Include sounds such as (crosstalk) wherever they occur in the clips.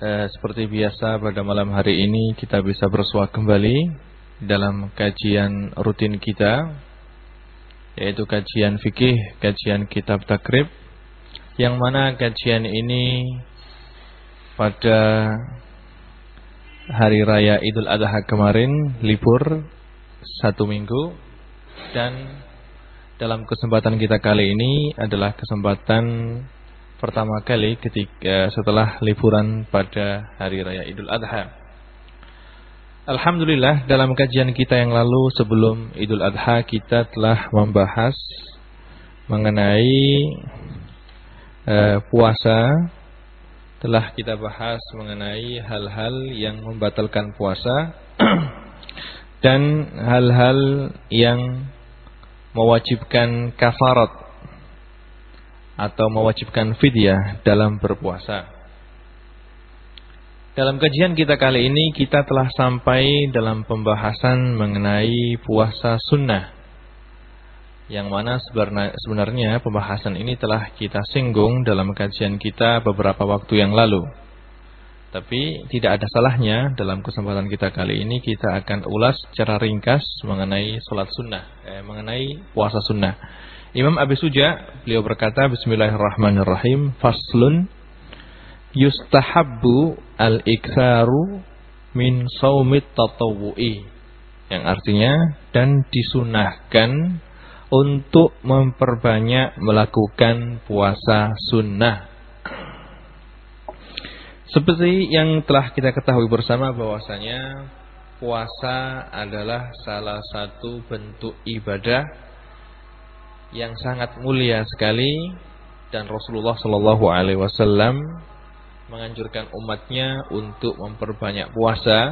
eh, seperti biasa pada malam hari ini kita bisa bersua kembali dalam kajian rutin kita yaitu kajian fikih, kajian kitab takrib yang mana kajian ini pada hari raya Idul Adha kemarin libur satu minggu. Dan dalam kesempatan kita kali ini adalah kesempatan pertama kali ketika setelah liburan pada hari raya Idul Adha. Alhamdulillah dalam kajian kita yang lalu sebelum Idul Adha kita telah membahas mengenai uh, puasa telah kita bahas mengenai hal-hal yang membatalkan puasa (clears throat) dan hal-hal yang mewajibkan kafarat atau mewajibkan fidyah dalam berpuasa. Dalam kajian kita kali ini kita telah sampai dalam pembahasan mengenai puasa sunnah. Yang mana sebenarnya pembahasan ini telah kita singgung dalam kajian kita beberapa waktu yang lalu. Tapi tidak ada salahnya dalam kesempatan kita kali ini kita akan ulas secara ringkas mengenai sholat sunnah, eh, mengenai puasa sunnah. Imam Abi Suja beliau berkata Bismillahirrahmanirrahim faslun yustahabbu al-iktsaru min saumit tatawwu'i yang artinya dan disunahkan untuk memperbanyak melakukan puasa sunnah. Seperti yang telah kita ketahui bersama bahwasanya puasa adalah salah satu bentuk ibadah yang sangat mulia sekali dan Rasulullah Shallallahu Alaihi Wasallam menganjurkan umatnya untuk memperbanyak puasa.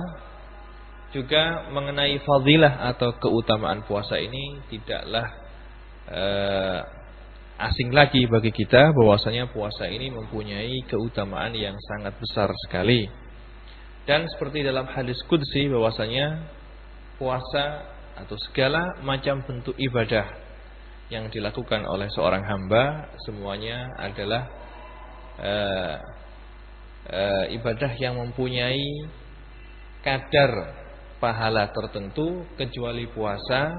Juga mengenai fadilah atau keutamaan puasa ini tidaklah uh, asing lagi bagi kita bahwasanya puasa ini mempunyai keutamaan yang sangat besar sekali. Dan seperti dalam hadis qudsi bahwasanya puasa atau segala macam bentuk ibadah yang dilakukan oleh seorang hamba semuanya adalah uh, uh, ibadah yang mempunyai kadar pahala tertentu kecuali puasa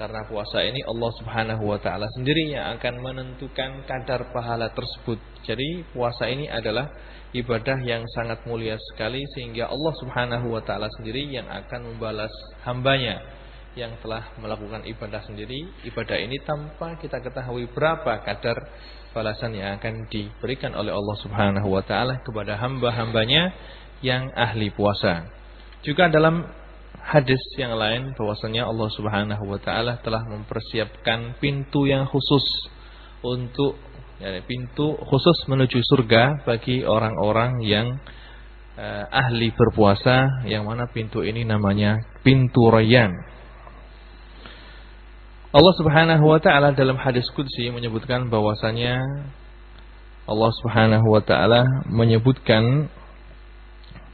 karena puasa ini Allah Subhanahu wa taala sendiri yang akan menentukan kadar pahala tersebut. Jadi puasa ini adalah ibadah yang sangat mulia sekali sehingga Allah Subhanahu wa taala sendiri yang akan membalas hambanya yang telah melakukan ibadah sendiri ibadah ini tanpa kita ketahui berapa kadar balasan yang akan diberikan oleh Allah Subhanahu wa taala kepada hamba-hambanya yang ahli puasa. Juga dalam hadis yang lain bahwasanya Allah Subhanahu wa taala telah mempersiapkan pintu yang khusus untuk ya, pintu khusus menuju surga bagi orang-orang yang uh, ahli berpuasa yang mana pintu ini namanya pintu Rayyan. Allah Subhanahu wa taala dalam hadis qudsi menyebutkan bahwasanya Allah Subhanahu wa taala menyebutkan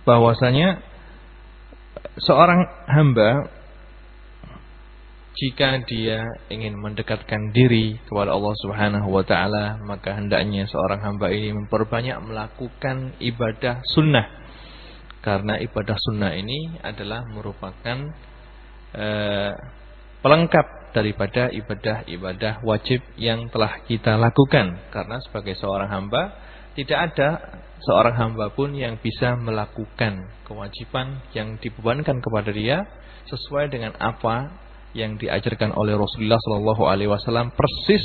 bahwasanya seorang hamba jika dia ingin mendekatkan diri kepada Allah Subhanahu wa taala maka hendaknya seorang hamba ini memperbanyak melakukan ibadah sunnah. Karena ibadah sunnah ini adalah merupakan uh, pelengkap daripada ibadah-ibadah wajib yang telah kita lakukan. Karena sebagai seorang hamba, tidak ada seorang hamba pun yang bisa melakukan kewajiban yang dibebankan kepada dia sesuai dengan apa yang diajarkan oleh Rasulullah Shallallahu Alaihi Wasallam persis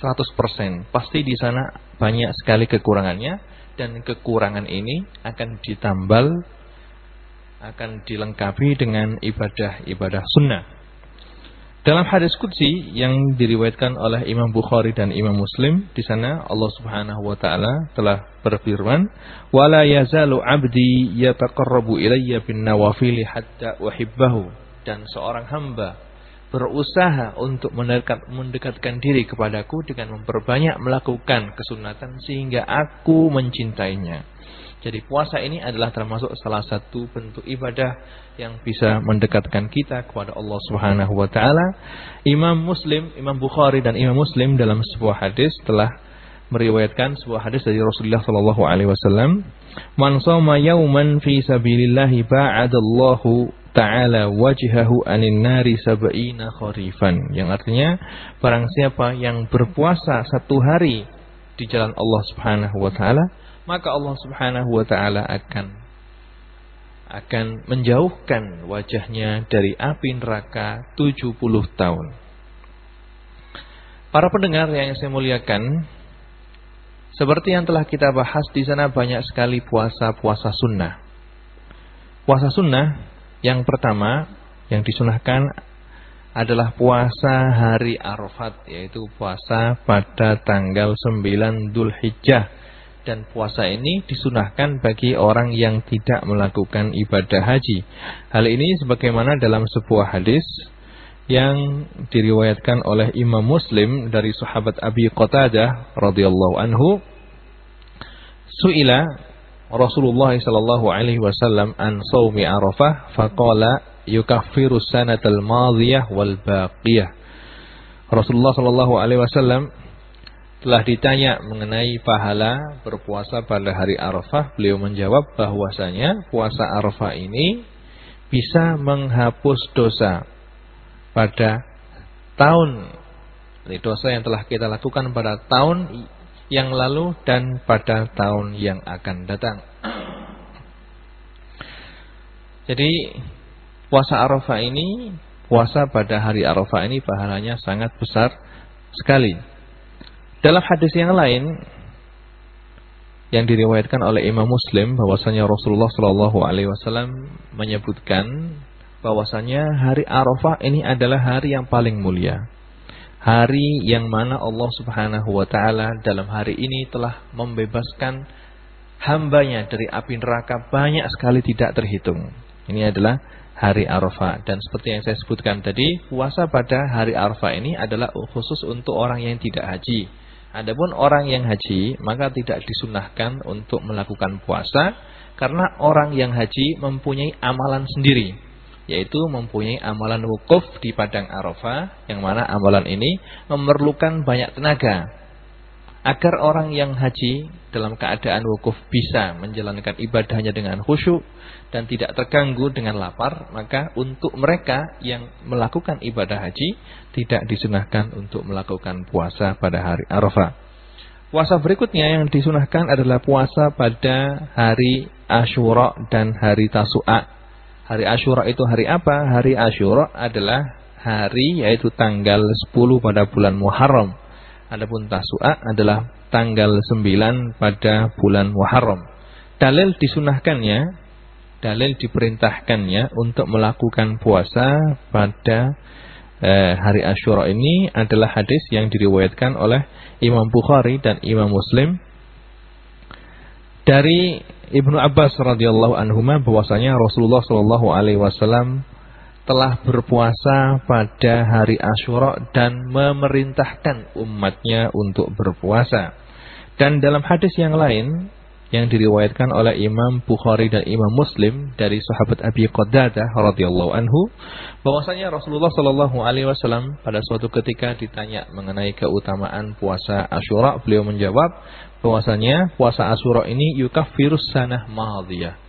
100%. Pasti di sana banyak sekali kekurangannya dan kekurangan ini akan ditambal akan dilengkapi dengan ibadah-ibadah sunnah. Dalam hadis qudsi yang diriwayatkan oleh Imam Bukhari dan Imam Muslim, di sana Allah Subhanahu wa taala telah berfirman, "Wala yazalu 'abdi yataqarrabu ilayya bin nawafil hatta uhibbahu." Dan seorang hamba berusaha untuk mendekat, mendekatkan diri kepadaku dengan memperbanyak melakukan kesunatan sehingga aku mencintainya. Jadi puasa ini adalah termasuk salah satu bentuk ibadah yang bisa mendekatkan kita kepada Allah Subhanahu wa taala. Imam Muslim, Imam Bukhari dan Imam Muslim dalam sebuah hadis telah meriwayatkan sebuah hadis dari Rasulullah sallallahu alaihi wasallam, "Man shoma yauman fi sabilillah ba'adallahu ta'ala wajhahu anin nari sab'ina kharifan." Yang artinya barang siapa yang berpuasa satu hari di jalan Allah Subhanahu wa taala maka Allah Subhanahu wa taala akan akan menjauhkan wajahnya dari api neraka 70 tahun. Para pendengar yang saya muliakan, seperti yang telah kita bahas di sana banyak sekali puasa-puasa sunnah. Puasa sunnah yang pertama yang disunahkan adalah puasa hari Arafat yaitu puasa pada tanggal 9 Dhul Hijjah dan puasa ini disunahkan bagi orang yang tidak melakukan ibadah haji. Hal ini sebagaimana dalam sebuah hadis yang diriwayatkan oleh Imam Muslim dari sahabat Abi Qatadah radhiyallahu anhu. Suila Rasulullah sallallahu alaihi wasallam an shaumi Arafah faqala yukaffiru sanatal madhiyah wal baqiyah. Rasulullah sallallahu alaihi wasallam telah ditanya mengenai pahala berpuasa pada hari Arafah, beliau menjawab bahwasanya puasa Arafah ini bisa menghapus dosa pada tahun ini dosa yang telah kita lakukan pada tahun yang lalu dan pada tahun yang akan datang. Jadi puasa Arafah ini, puasa pada hari Arafah ini pahalanya sangat besar sekali. Dalam hadis yang lain yang diriwayatkan oleh Imam Muslim bahwasanya Rasulullah Shallallahu alaihi wasallam menyebutkan bahwasanya hari Arafah ini adalah hari yang paling mulia. Hari yang mana Allah Subhanahu wa taala dalam hari ini telah membebaskan hambanya dari api neraka banyak sekali tidak terhitung. Ini adalah hari Arafah dan seperti yang saya sebutkan tadi, puasa pada hari Arafah ini adalah khusus untuk orang yang tidak haji. Adapun orang yang haji maka tidak disunahkan untuk melakukan puasa karena orang yang haji mempunyai amalan sendiri yaitu mempunyai amalan wukuf di padang Arafah yang mana amalan ini memerlukan banyak tenaga agar orang yang haji dalam keadaan wukuf bisa menjalankan ibadahnya dengan khusyuk dan tidak terganggu dengan lapar, maka untuk mereka yang melakukan ibadah haji tidak disunahkan untuk melakukan puasa pada hari Arafah. Puasa berikutnya yang disunahkan adalah puasa pada hari Ashura dan hari Tasu'a. Hari Ashura itu hari apa? Hari Ashura adalah hari yaitu tanggal 10 pada bulan Muharram. Adapun Tasu'a adalah tanggal 9 pada bulan Muharram. Dalil disunahkannya, dalil diperintahkannya untuk melakukan puasa pada eh, hari Ashura ini adalah hadis yang diriwayatkan oleh Imam Bukhari dan Imam Muslim dari Ibnu Abbas radhiyallahu anhu bahwasanya Rasulullah shallallahu alaihi wasallam telah berpuasa pada hari Ashura dan memerintahkan umatnya untuk berpuasa. Dan dalam hadis yang lain yang diriwayatkan oleh Imam Bukhari dan Imam Muslim dari sahabat Abi Qaddadah radhiyallahu anhu bahwasanya Rasulullah shallallahu alaihi wasallam pada suatu ketika ditanya mengenai keutamaan puasa Asyura beliau menjawab bahwasanya puasa Asyura ini yukafirus sanah madhiyah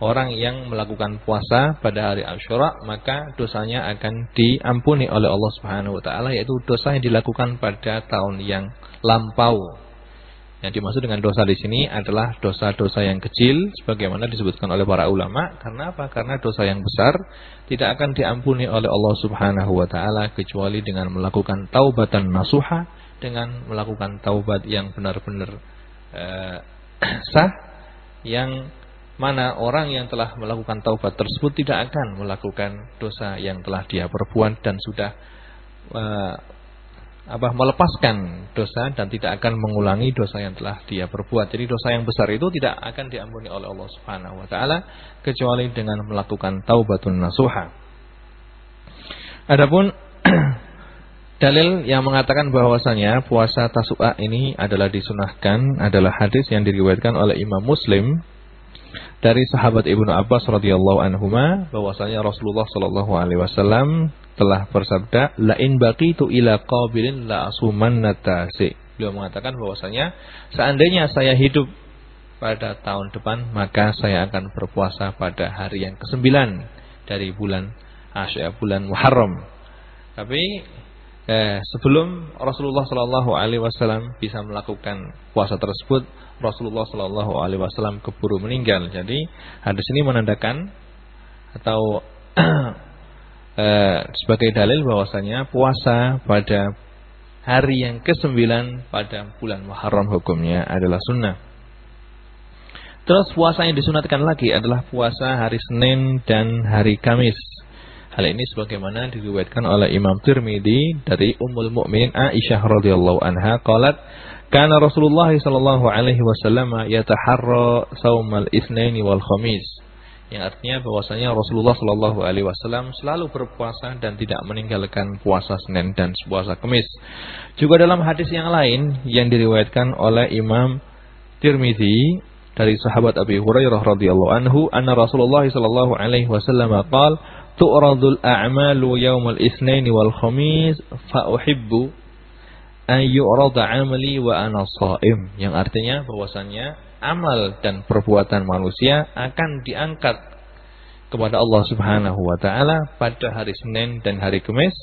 orang yang melakukan puasa pada hari Ashura maka dosanya akan diampuni oleh Allah Subhanahu wa taala yaitu dosa yang dilakukan pada tahun yang lampau. Yang dimaksud dengan dosa di sini adalah dosa-dosa yang kecil sebagaimana disebutkan oleh para ulama. Karena apa? Karena dosa yang besar tidak akan diampuni oleh Allah Subhanahu wa taala kecuali dengan melakukan taubatan nasuha, dengan melakukan taubat yang benar-benar uh, (clears throat) sah yang mana orang yang telah melakukan taubat tersebut tidak akan melakukan dosa yang telah dia perbuat dan sudah uh, apa melepaskan dosa dan tidak akan mengulangi dosa yang telah dia perbuat. Jadi dosa yang besar itu tidak akan diampuni oleh Allah Subhanahu wa taala kecuali dengan melakukan taubatun nasuha. Adapun (clears throat) dalil yang mengatakan bahwasanya puasa Tasu'a ini adalah disunahkan adalah hadis yang diriwayatkan oleh Imam Muslim dari sahabat Ibnu Abbas radhiyallahu anhuma bahwasanya Rasulullah sallallahu alaihi wasallam telah bersabda, la in baqitu ila qabilin la asumanna tasi. Beliau mengatakan bahwasanya seandainya saya hidup pada tahun depan maka saya akan berpuasa pada hari yang ke-9 dari bulan Asy'a bulan Muharram. Tapi eh, sebelum Rasulullah Shallallahu Alaihi Wasallam bisa melakukan puasa tersebut, Rasulullah Shallallahu Alaihi Wasallam keburu meninggal. Jadi hadis ini menandakan atau (clears throat) Eh, sebagai dalil bahwasanya puasa pada hari yang ke-9 pada bulan Muharram hukumnya adalah sunnah. Terus puasa yang disunatkan lagi adalah puasa hari Senin dan hari Kamis. Hal ini sebagaimana diriwayatkan oleh Imam Tirmidzi dari Ummul Mukminin Aisyah radhiyallahu anha qalat kana Rasulullah sallallahu alaihi wasallam yataharra saumal itsnaini wal khamis yang artinya bahwasanya Rasulullah Shallallahu Alaihi Wasallam selalu berpuasa dan tidak meninggalkan puasa Senin dan puasa Kamis. Juga dalam hadis yang lain yang diriwayatkan oleh Imam Tirmidzi dari sahabat Abi Hurairah radhiyallahu anhu, anna Rasulullah sallallahu alaihi wasallam qaal tu'radul a'malu yaumal itsnain wal khamis fa uhibbu wa ana sha'im. Yang artinya bahwasanya amal dan perbuatan manusia akan diangkat kepada Allah Subhanahu wa taala pada hari Senin dan hari Kamis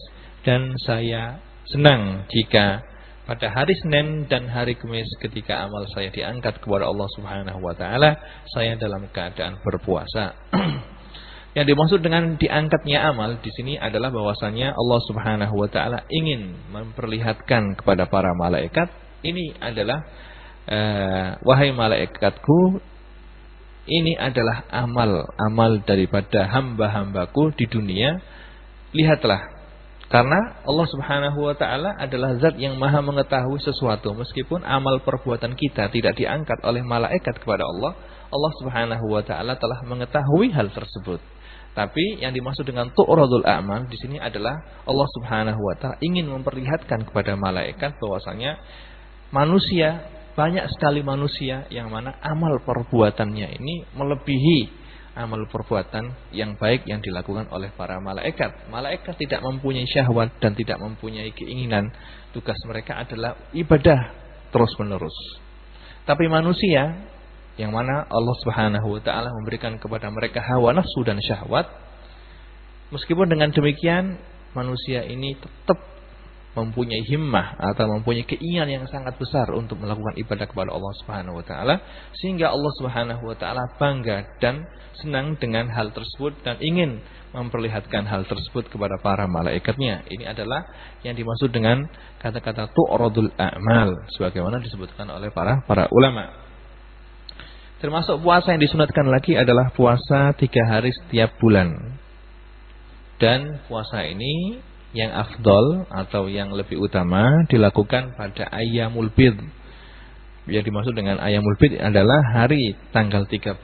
dan saya senang jika pada hari Senin dan hari Kamis ketika amal saya diangkat kepada Allah Subhanahu wa taala saya dalam keadaan berpuasa. (clears throat) Yang dimaksud dengan diangkatnya amal di sini adalah bahwasanya Allah Subhanahu wa taala ingin memperlihatkan kepada para malaikat ini adalah eh, wahai malaikatku ini adalah amal-amal daripada hamba-hambaku di dunia. Lihatlah. Karena Allah Subhanahu wa taala adalah zat yang Maha mengetahui sesuatu. Meskipun amal perbuatan kita tidak diangkat oleh malaikat kepada Allah Allah Subhanahu wa taala telah mengetahui hal tersebut tapi yang dimaksud dengan tu'radul a'mal di sini adalah Allah Subhanahu wa taala ingin memperlihatkan kepada malaikat bahwasanya manusia banyak sekali manusia yang mana amal perbuatannya ini melebihi amal perbuatan yang baik yang dilakukan oleh para malaikat. Malaikat tidak mempunyai syahwat dan tidak mempunyai keinginan. Tugas mereka adalah ibadah terus-menerus. Tapi manusia yang mana Allah Subhanahu wa taala memberikan kepada mereka hawa nafsu dan syahwat meskipun dengan demikian manusia ini tetap mempunyai himmah atau mempunyai keinginan yang sangat besar untuk melakukan ibadah kepada Allah Subhanahu wa taala sehingga Allah Subhanahu wa taala bangga dan senang dengan hal tersebut dan ingin memperlihatkan hal tersebut kepada para malaikatnya. Ini adalah yang dimaksud dengan kata-kata tu'radul a'mal sebagaimana disebutkan oleh para para ulama. Termasuk puasa yang disunatkan lagi adalah puasa tiga hari setiap bulan. Dan puasa ini yang afdol atau yang lebih utama dilakukan pada ayamul bid. Yang dimaksud dengan ayamul bid adalah hari tanggal 13,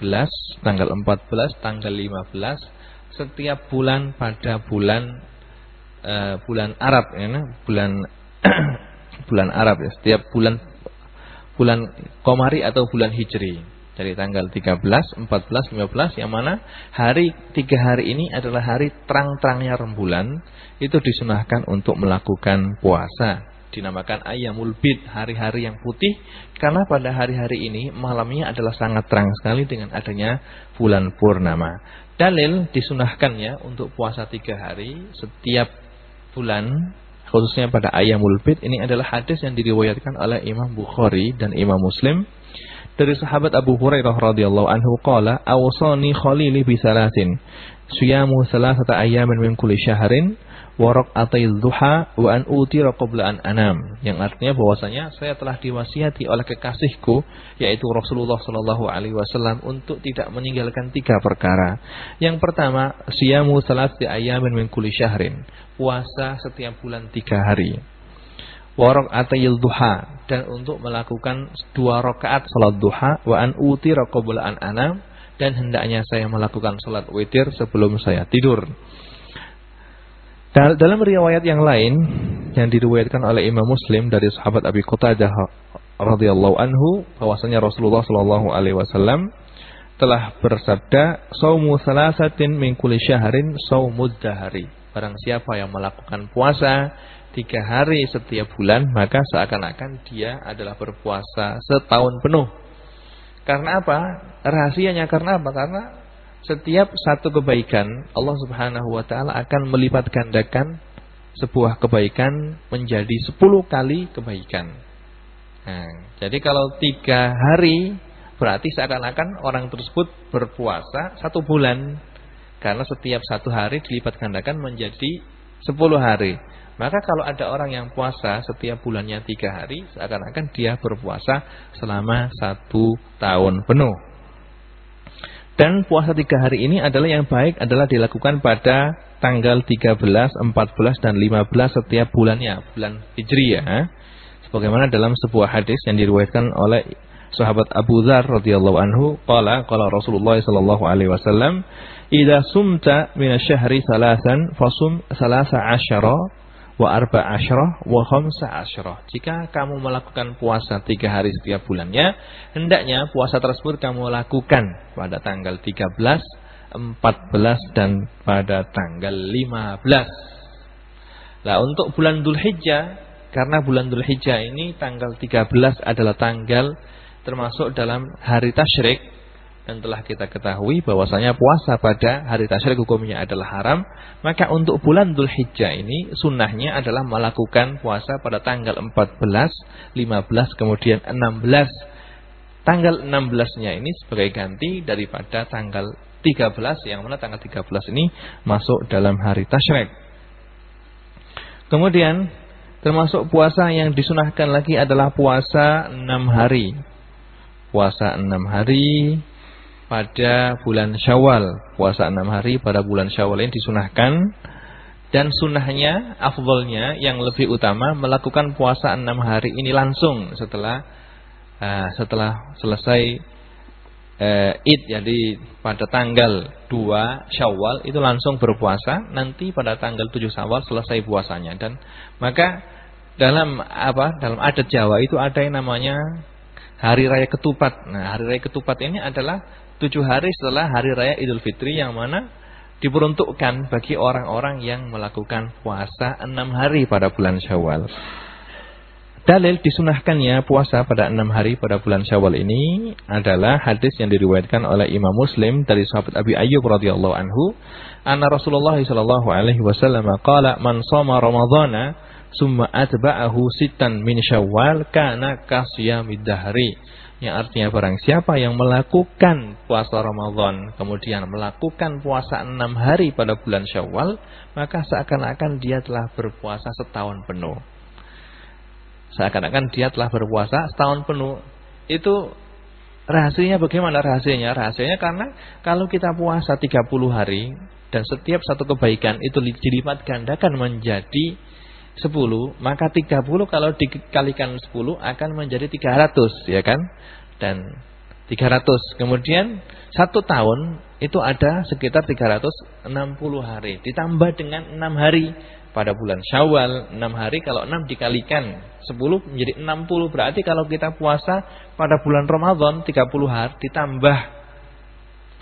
tanggal 14, tanggal 15 setiap bulan pada bulan uh, bulan Arab ya, bulan (clears throat) bulan Arab ya, setiap bulan bulan Komari atau bulan Hijri dari tanggal 13, 14, 15 yang mana hari tiga hari ini adalah hari terang-terangnya rembulan. Itu disunahkan untuk melakukan puasa. Dinamakan ayamul bid hari-hari yang putih. Karena pada hari-hari ini malamnya adalah sangat terang sekali dengan adanya bulan purnama. Dalil disunahkannya untuk puasa tiga hari setiap bulan khususnya pada ayamul bid ini adalah hadis yang diriwayatkan oleh Imam Bukhari dan Imam Muslim dari sahabat Abu Hurairah radhiyallahu anhu qala awsani khalili bi salasin siyamu salasata ayyamin min kulli syahrin warok atayil duha wa an utira qabla an anam yang artinya bahwasanya saya telah diwasiati oleh kekasihku yaitu Rasulullah sallallahu alaihi wasallam untuk tidak meninggalkan tiga perkara. Yang pertama, siyamu salati ayamin min kulli syahrin. Puasa setiap bulan tiga hari. Warok atayil duha dan untuk melakukan dua rakaat salat duha wa an qabla an anam dan hendaknya saya melakukan salat witir sebelum saya tidur. Dalam riwayat yang lain yang diriwayatkan oleh Imam Muslim dari sahabat Abi Qatadah radhiyallahu anhu bahwasanya Rasulullah sallallahu alaihi wasallam telah bersabda saumu salasatin min kulli syahrin saumud dahari. Barang siapa yang melakukan puasa tiga hari setiap bulan maka seakan-akan dia adalah berpuasa setahun penuh. Karena apa? Rahasianya karena apa? Karena setiap satu kebaikan Allah Subhanahu wa taala akan melipat gandakan sebuah kebaikan menjadi sepuluh kali kebaikan. Nah, jadi kalau tiga hari berarti seakan-akan orang tersebut berpuasa satu bulan karena setiap satu hari dilipat gandakan menjadi sepuluh hari. Maka kalau ada orang yang puasa setiap bulannya tiga hari, seakan-akan dia berpuasa selama satu tahun penuh. Dan puasa tiga hari ini adalah yang baik adalah dilakukan pada tanggal 13, 14, dan 15 setiap bulannya, bulan Hijriyah. Sebagaimana dalam sebuah hadis yang diriwayatkan oleh sahabat Abu Dzar radhiyallahu anhu, qala qala Rasulullah sallallahu alaihi wasallam, "Idza sumta min asy-syahri salasan fasum salasa asyara wa arba asyrah wa khamsa asyrah. Jika kamu melakukan puasa tiga hari setiap bulannya, hendaknya puasa tersebut kamu lakukan pada tanggal 13, 14 dan pada tanggal 15. Nah, untuk bulan Dhul Hijjah, karena bulan Dhul Hijjah ini tanggal 13 adalah tanggal termasuk dalam hari tasyrik dan telah kita ketahui bahwasanya puasa pada hari tasyrik hukumnya adalah haram, maka untuk bulan Dhul Hijjah ini sunnahnya adalah melakukan puasa pada tanggal 14, 15, kemudian 16. Tanggal 16-nya ini sebagai ganti daripada tanggal 13 yang mana tanggal 13 ini masuk dalam hari tasyrik. Kemudian termasuk puasa yang disunahkan lagi adalah puasa 6 hari. Puasa 6 hari pada bulan Syawal. Puasa enam hari pada bulan Syawal ini disunahkan dan sunnahnya, afdolnya yang lebih utama melakukan puasa enam hari ini langsung setelah uh, setelah selesai uh, Id jadi pada tanggal 2 Syawal itu langsung berpuasa nanti pada tanggal 7 Syawal selesai puasanya dan maka dalam apa dalam adat Jawa itu ada yang namanya hari raya ketupat. Nah, hari raya ketupat ini adalah tujuh hari setelah hari raya Idul Fitri yang mana diperuntukkan bagi orang-orang yang melakukan puasa enam hari pada bulan Syawal. Dalil disunahkannya puasa pada enam hari pada bulan Syawal ini adalah hadis yang diriwayatkan oleh Imam Muslim dari sahabat Abi Ayyub radhiyallahu anhu, anna Rasulullah sallallahu alaihi wasallam qala man shoma ramadhana summa atba'ahu sittan min Syawal kana kasiyamid dahri. Yang artinya barang siapa yang melakukan puasa Ramadan kemudian melakukan puasa enam hari pada bulan Syawal maka seakan-akan dia telah berpuasa setahun penuh. Seakan-akan dia telah berpuasa setahun penuh. Itu rahasianya bagaimana rahasianya? Rahasianya karena kalau kita puasa 30 hari dan setiap satu kebaikan itu dilipat gandakan menjadi 10, maka 30 kalau dikalikan 10 akan menjadi 300, ya kan? Dan 300. Kemudian satu tahun itu ada sekitar 360 hari. Ditambah dengan 6 hari pada bulan Syawal, 6 hari kalau 6 dikalikan 10 menjadi 60. Berarti kalau kita puasa pada bulan Ramadan 30 hari ditambah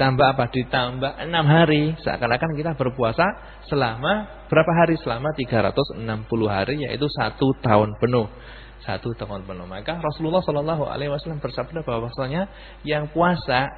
Tambah apa? Ditambah 6 hari. Seakan-akan kita berpuasa selama berapa hari? Selama 360 hari yaitu satu tahun penuh. Satu tahun penuh. Maka Rasulullah Shallallahu Alaihi Wasallam bersabda bahwasanya yang puasa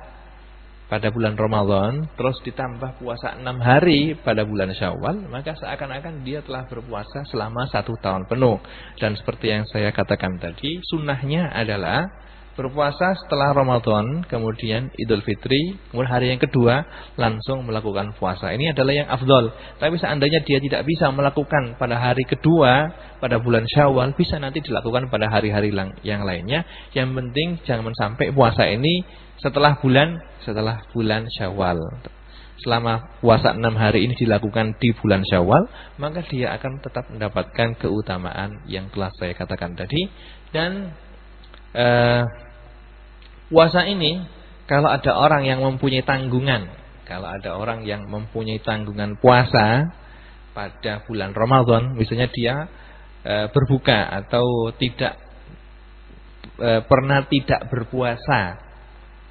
pada bulan Ramadan terus ditambah puasa 6 hari pada bulan Syawal maka seakan-akan dia telah berpuasa selama satu tahun penuh dan seperti yang saya katakan tadi sunnahnya adalah berpuasa setelah Ramadan, kemudian Idul Fitri, kemudian hari yang kedua langsung melakukan puasa. Ini adalah yang afdol. Tapi seandainya dia tidak bisa melakukan pada hari kedua, pada bulan Syawal, bisa nanti dilakukan pada hari-hari yang lainnya. Yang penting jangan sampai puasa ini setelah bulan setelah bulan Syawal. Selama puasa enam hari ini dilakukan di bulan Syawal, maka dia akan tetap mendapatkan keutamaan yang telah saya katakan tadi dan eh, puasa ini kalau ada orang yang mempunyai tanggungan, kalau ada orang yang mempunyai tanggungan puasa pada bulan Ramadan, misalnya dia eh, berbuka atau tidak eh, pernah tidak berpuasa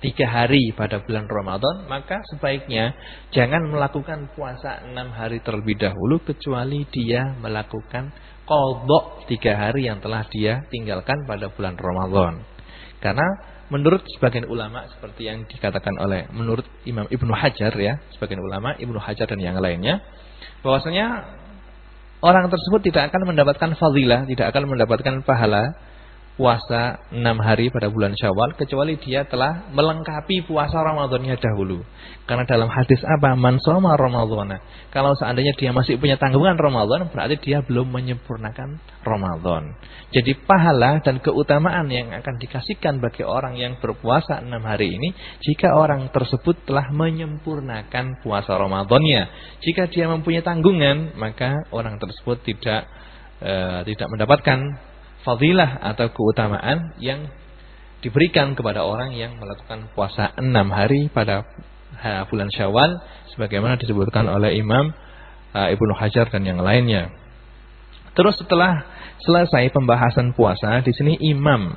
tiga hari pada bulan Ramadan, maka sebaiknya jangan melakukan puasa enam hari terlebih dahulu kecuali dia melakukan kodok tiga hari yang telah dia tinggalkan pada bulan Ramadan. Karena menurut sebagian ulama seperti yang dikatakan oleh menurut Imam Ibnu Hajar ya, sebagian ulama Ibnu Hajar dan yang lainnya, bahwasanya orang tersebut tidak akan mendapatkan fadilah, tidak akan mendapatkan pahala puasa enam hari pada bulan Syawal kecuali dia telah melengkapi puasa Ramadannya dahulu. Karena dalam hadis apa? Man shoma Ramadhana. Kalau seandainya dia masih punya tanggungan Ramadan, berarti dia belum menyempurnakan Ramadan. Jadi pahala dan keutamaan yang akan dikasihkan bagi orang yang berpuasa enam hari ini jika orang tersebut telah menyempurnakan puasa Ramadannya. Jika dia mempunyai tanggungan, maka orang tersebut tidak uh, tidak mendapatkan fadilah atau keutamaan yang diberikan kepada orang yang melakukan puasa enam hari pada bulan Syawal sebagaimana disebutkan oleh Imam Ibnu Hajar dan yang lainnya. Terus setelah selesai pembahasan puasa, di sini Imam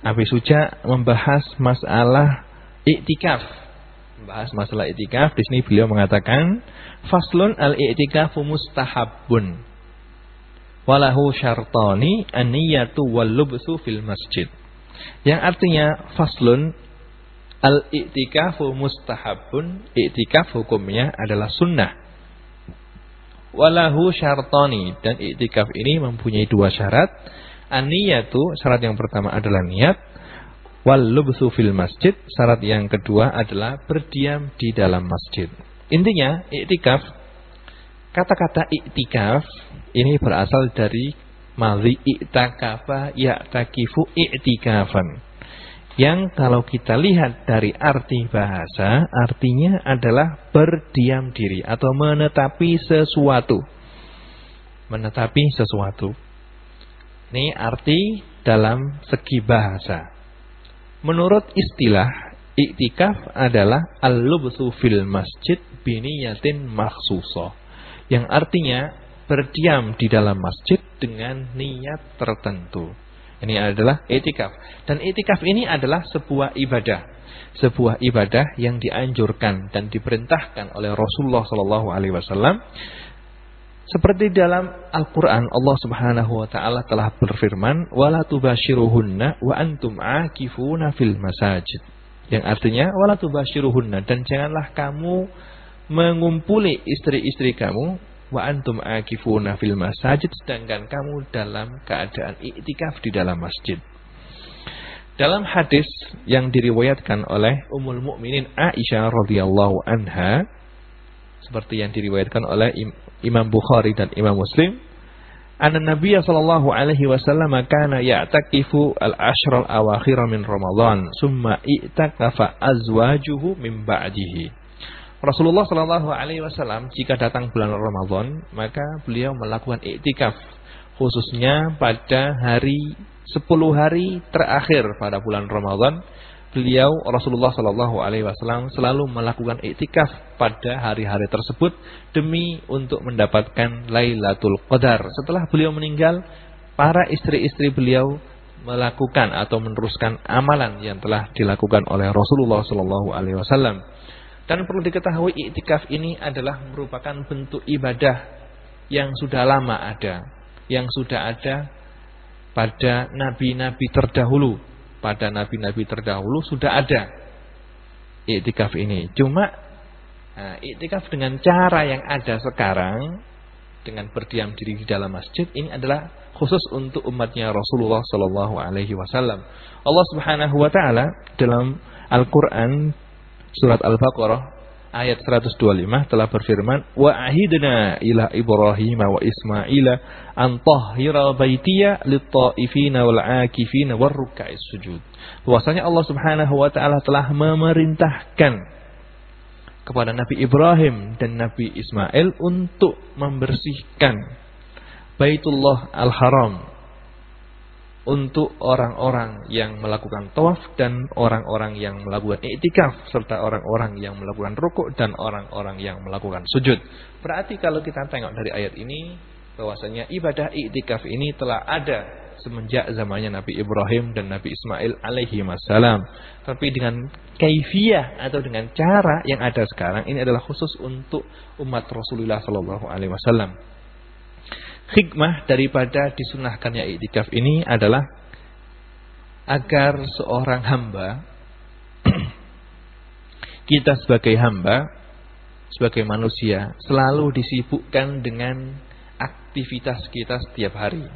Abi Suja membahas masalah iktikaf. Membahas masalah iktikaf, di sini beliau mengatakan faslun al-i'tikafu mustahabun walahu syartani an-niyatu wal lubsu fil masjid. Yang artinya faslun al-i'tikafu mustahabun, i'tikaf hukumnya adalah sunnah. Walahu syartani dan i'tikaf ini mempunyai dua syarat. An-niyatu syarat yang pertama adalah niat. Wal lubsu fil masjid syarat yang kedua adalah berdiam di dalam masjid. Intinya i'tikaf kata-kata i'tikaf ini berasal dari madhi i'takafa ya'takifu i'tikafan. Yang kalau kita lihat dari arti bahasa, artinya adalah berdiam diri atau menetapi sesuatu. Menetapi sesuatu. Ini arti dalam segi bahasa. Menurut istilah, iktikaf adalah al-lubsu fil masjid biniyatin makhsusah. Yang artinya berdiam di dalam masjid dengan niat tertentu. Ini adalah etikaf. Dan etikaf ini adalah sebuah ibadah. Sebuah ibadah yang dianjurkan dan diperintahkan oleh Rasulullah Sallallahu Alaihi Wasallam. Seperti dalam Al-Quran Allah subhanahu wa ta'ala telah berfirman Wala tubashiruhunna wa antum akifuna fil masajid Yang artinya Wala tubashiruhunna Dan janganlah kamu mengumpuli istri-istri kamu wa antum akifuna fil masajid sedangkan kamu dalam keadaan iktikaf di dalam masjid. Dalam hadis yang diriwayatkan oleh Ummul Mukminin Aisyah radhiyallahu anha seperti yang diriwayatkan oleh Imam Bukhari dan Imam Muslim, anna Nabi sallallahu alaihi wasallam kana ya'takifu al-ashr al-awakhir min Ramadan, summa i'takafa azwajuhu min ba'dihi. Rasulullah Shallallahu Alaihi Wasallam jika datang bulan Ramadan maka beliau melakukan iktikaf khususnya pada hari 10 hari terakhir pada bulan Ramadan beliau Rasulullah Shallallahu Alaihi Wasallam selalu melakukan iktikaf pada hari-hari tersebut demi untuk mendapatkan Lailatul Qadar. Setelah beliau meninggal, para istri-istri beliau melakukan atau meneruskan amalan yang telah dilakukan oleh Rasulullah Shallallahu Alaihi Wasallam. Dan perlu diketahui iktikaf ini adalah merupakan bentuk ibadah yang sudah lama ada. Yang sudah ada pada nabi-nabi terdahulu. Pada nabi-nabi terdahulu sudah ada iktikaf ini. Cuma nah, iktikaf dengan cara yang ada sekarang dengan berdiam diri di dalam masjid ini adalah khusus untuk umatnya Rasulullah Sallallahu Alaihi Wasallam. Allah Subhanahu Wa Taala dalam Al-Quran surat Al-Baqarah ayat 125 telah berfirman wa ahidna ila Ibrahim wa Ismaila an tahhira baitiya lit-taifina wal 'akifina war ruk'is sujud. Bahwasanya Allah Subhanahu wa taala telah memerintahkan kepada Nabi Ibrahim dan Nabi Ismail untuk membersihkan Baitullah Al-Haram untuk orang-orang yang melakukan tawaf dan orang-orang yang melakukan iktikaf serta orang-orang yang melakukan rukuk dan orang-orang yang melakukan sujud. Berarti kalau kita tengok dari ayat ini bahwasanya ibadah iktikaf ini telah ada semenjak zamannya Nabi Ibrahim dan Nabi Ismail alaihi wasallam. Tapi dengan kaifiyah atau dengan cara yang ada sekarang ini adalah khusus untuk umat Rasulullah sallallahu alaihi wasallam hikmah daripada disunahkannya iktikaf ini adalah agar seorang hamba (clears throat) kita sebagai hamba sebagai manusia selalu disibukkan dengan aktivitas kita setiap hari.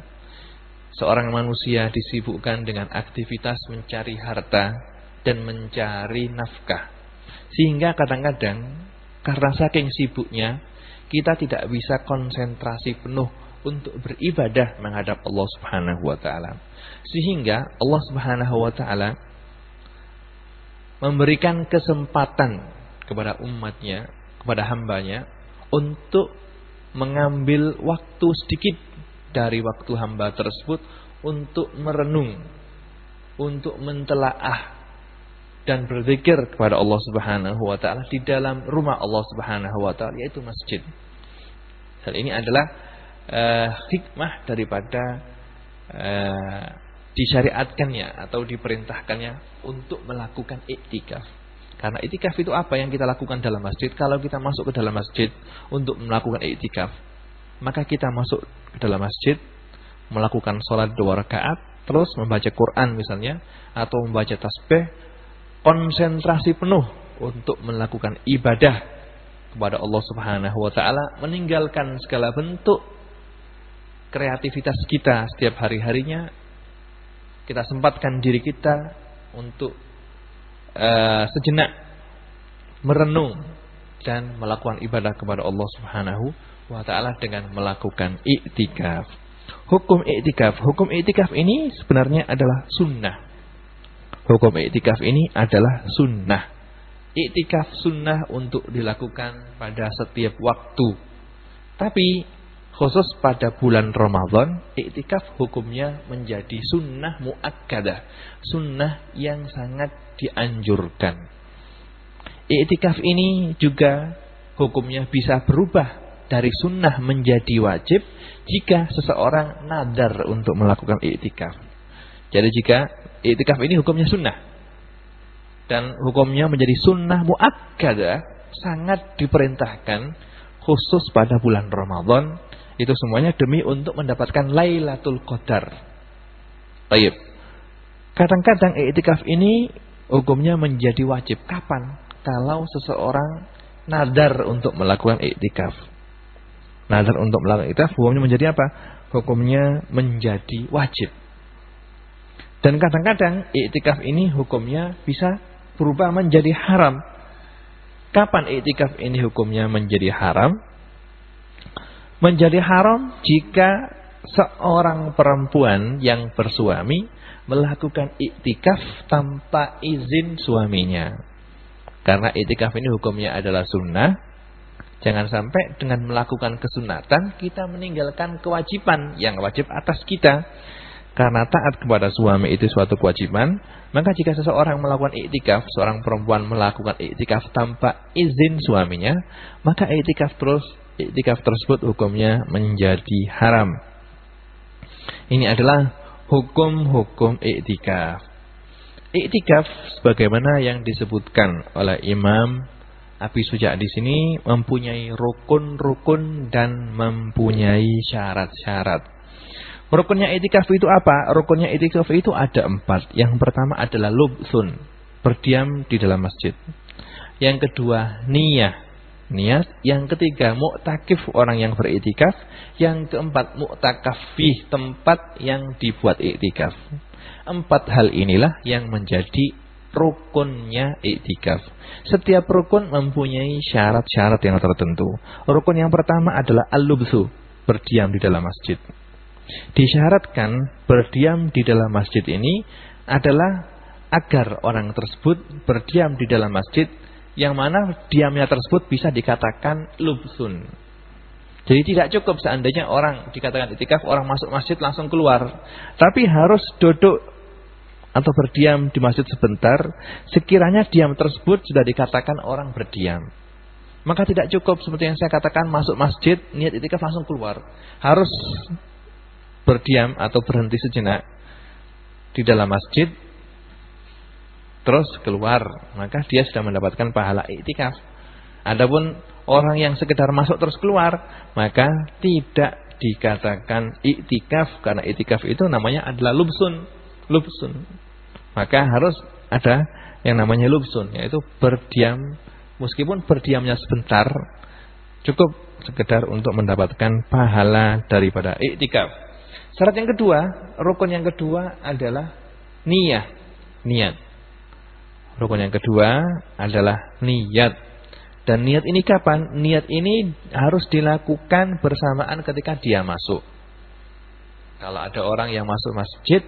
Seorang manusia disibukkan dengan aktivitas mencari harta dan mencari nafkah. Sehingga kadang-kadang karena saking sibuknya kita tidak bisa konsentrasi penuh untuk beribadah menghadap Allah Subhanahu wa taala. Sehingga Allah Subhanahu wa taala memberikan kesempatan kepada umatnya, kepada hambanya untuk mengambil waktu sedikit dari waktu hamba tersebut untuk merenung, untuk mentelaah dan berzikir kepada Allah Subhanahu wa taala di dalam rumah Allah Subhanahu wa taala yaitu masjid. Hal ini adalah uh, hikmah daripada uh, disyariatkannya atau diperintahkannya untuk melakukan iktikaf. Karena iktikaf itu apa yang kita lakukan dalam masjid? Kalau kita masuk ke dalam masjid untuk melakukan iktikaf, maka kita masuk ke dalam masjid melakukan sholat dua rakaat, terus membaca Quran misalnya, atau membaca tasbih, konsentrasi penuh untuk melakukan ibadah kepada Allah Subhanahu wa taala, meninggalkan segala bentuk kreativitas kita setiap hari-harinya kita sempatkan diri kita untuk uh, sejenak merenung dan melakukan ibadah kepada Allah Subhanahu wa taala dengan melakukan iktikaf. Hukum iktikaf, hukum iktikaf ini sebenarnya adalah sunnah. Hukum iktikaf ini adalah sunnah. Iktikaf sunnah untuk dilakukan pada setiap waktu. Tapi khusus pada bulan Ramadan, iktikaf hukumnya menjadi sunnah muakkadah, sunnah yang sangat dianjurkan. Iktikaf ini juga hukumnya bisa berubah dari sunnah menjadi wajib jika seseorang nadar untuk melakukan iktikaf. Jadi jika iktikaf ini hukumnya sunnah dan hukumnya menjadi sunnah muakkadah sangat diperintahkan khusus pada bulan Ramadan itu semuanya demi untuk mendapatkan Lailatul Qadar. Baik. Kadang-kadang iktikaf ini hukumnya menjadi wajib. Kapan? Kalau seseorang nadar untuk melakukan iktikaf. Nadar untuk melakukan iktikaf hukumnya menjadi apa? Hukumnya menjadi wajib. Dan kadang-kadang iktikaf ini hukumnya bisa berubah menjadi haram. Kapan iktikaf ini hukumnya menjadi haram? Menjadi haram jika seorang perempuan yang bersuami melakukan iktikaf tanpa izin suaminya. Karena iktikaf ini hukumnya adalah sunnah. Jangan sampai dengan melakukan kesunatan kita meninggalkan kewajiban yang wajib atas kita. Karena taat kepada suami itu suatu kewajiban, maka jika seseorang melakukan iktikaf, seorang perempuan melakukan iktikaf tanpa izin suaminya, maka iktikaf terus iktikaf tersebut hukumnya menjadi haram. Ini adalah hukum-hukum iktikaf. Iktikaf sebagaimana yang disebutkan oleh Imam Abi Suja di sini mempunyai rukun-rukun dan mempunyai syarat-syarat. Rukunnya iktikaf itu apa? Rukunnya iktikaf itu ada empat. Yang pertama adalah lubsun, berdiam di dalam masjid. Yang kedua niyah, niat. Yang ketiga, mu'takif orang yang beriktikaf. Yang keempat, mu'takaf fih tempat yang dibuat iktikaf. Empat hal inilah yang menjadi rukunnya iktikaf. Setiap rukun mempunyai syarat-syarat yang tertentu. Rukun yang pertama adalah al-lubsu, berdiam di dalam masjid. Disyaratkan berdiam di dalam masjid ini adalah agar orang tersebut berdiam di dalam masjid yang mana diamnya tersebut bisa dikatakan lubsun. Jadi tidak cukup seandainya orang dikatakan itikaf, orang masuk masjid langsung keluar. Tapi harus duduk atau berdiam di masjid sebentar, sekiranya diam tersebut sudah dikatakan orang berdiam. Maka tidak cukup seperti yang saya katakan masuk masjid, niat itikaf langsung keluar. Harus berdiam atau berhenti sejenak di dalam masjid, terus keluar, maka dia sudah mendapatkan pahala iktikaf. Adapun orang yang sekedar masuk terus keluar, maka tidak dikatakan iktikaf karena iktikaf itu namanya adalah lubsun, lubsun maka harus ada yang namanya lubsun yaitu berdiam meskipun berdiamnya sebentar cukup sekedar untuk mendapatkan pahala daripada iktikaf. Syarat yang kedua, rukun yang kedua adalah niat. Niat. Rukun yang kedua adalah niat. Dan niat ini kapan? Niat ini harus dilakukan bersamaan ketika dia masuk. Kalau ada orang yang masuk masjid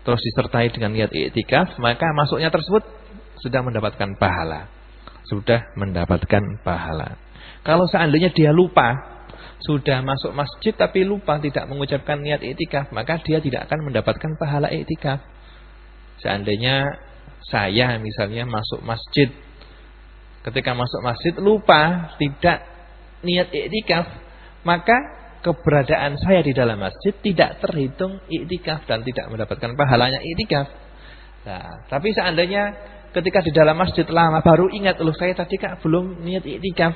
terus disertai dengan niat iktikaf, maka masuknya tersebut sudah mendapatkan pahala. Sudah mendapatkan pahala. Kalau seandainya dia lupa, sudah masuk masjid tapi lupa tidak mengucapkan niat iktikaf, maka dia tidak akan mendapatkan pahala iktikaf. Seandainya saya misalnya masuk masjid, ketika masuk masjid lupa tidak niat iktikaf, maka keberadaan saya di dalam masjid tidak terhitung iktikaf dan tidak mendapatkan pahalanya iktikaf. Nah, tapi seandainya ketika di dalam masjid lama baru ingat loh saya tadi kak belum niat iktikaf,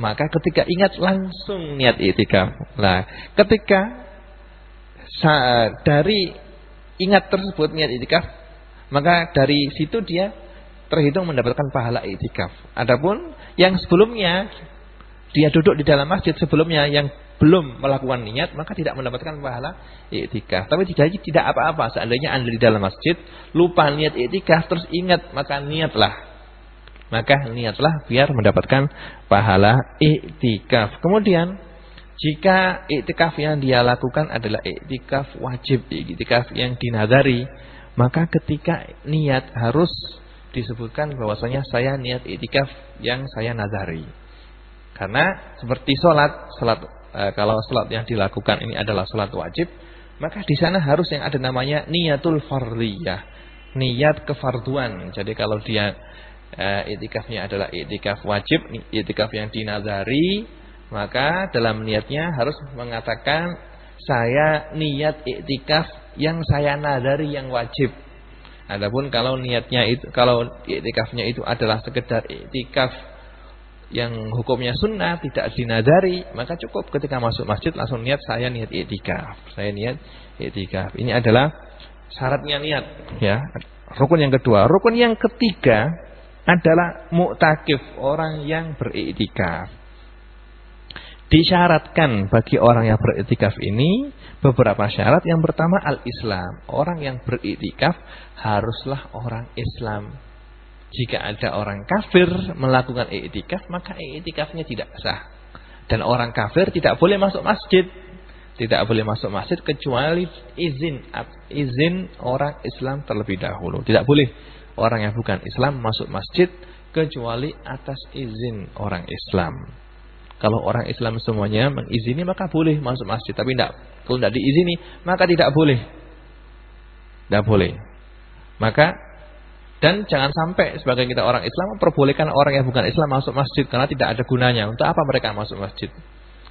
maka ketika ingat langsung niat iktikaf. Nah, ketika dari ingat tersebut niat iktikaf, maka dari situ dia terhitung mendapatkan pahala iktikaf. Adapun yang sebelumnya dia duduk di dalam masjid sebelumnya yang belum melakukan niat maka tidak mendapatkan pahala iktikaf. Tapi tidak tidak apa-apa seandainya Anda di dalam masjid lupa niat iktikaf terus ingat maka niatlah. Maka niatlah biar mendapatkan pahala iktikaf. Kemudian jika iktikaf yang dia lakukan adalah iktikaf wajib, iktikaf yang dinadari, maka ketika niat harus disebutkan bahwasanya saya niat iktikaf yang saya nadari. Karena seperti sholat, sholat e, kalau sholat yang dilakukan ini adalah sholat wajib, maka di sana harus yang ada namanya niatul fardiyah, niat kefarduan. Jadi kalau dia e, itikafnya adalah itikaf wajib, itikaf yang dinazari, maka dalam niatnya harus mengatakan saya niat itikaf yang saya nadari yang wajib. Adapun kalau niatnya itu kalau itikafnya itu adalah sekedar itikaf yang hukumnya sunnah tidak dinadari maka cukup ketika masuk masjid langsung niat saya niat i'tikaf saya niat i'tikaf ini adalah syaratnya niat ya. Rukun yang kedua. Rukun yang ketiga adalah mu'takif orang yang beriktikaf disyaratkan bagi orang yang beriktikaf ini beberapa syarat yang pertama al-islam orang yang beriktikaf haruslah orang Islam jika ada orang kafir melakukan i'tikaf, maka i'tikafnya tidak sah. Dan orang kafir tidak boleh masuk masjid. Tidak boleh masuk masjid kecuali izin izin orang Islam terlebih dahulu. Tidak boleh orang yang bukan Islam masuk masjid kecuali atas izin orang Islam. Kalau orang Islam semuanya mengizini maka boleh masuk masjid, tapi tidak kalau tidak diizini maka tidak boleh. Tidak boleh. Maka dan jangan sampai sebagai kita orang Islam memperbolehkan orang yang bukan Islam masuk masjid karena tidak ada gunanya. Untuk apa mereka masuk masjid?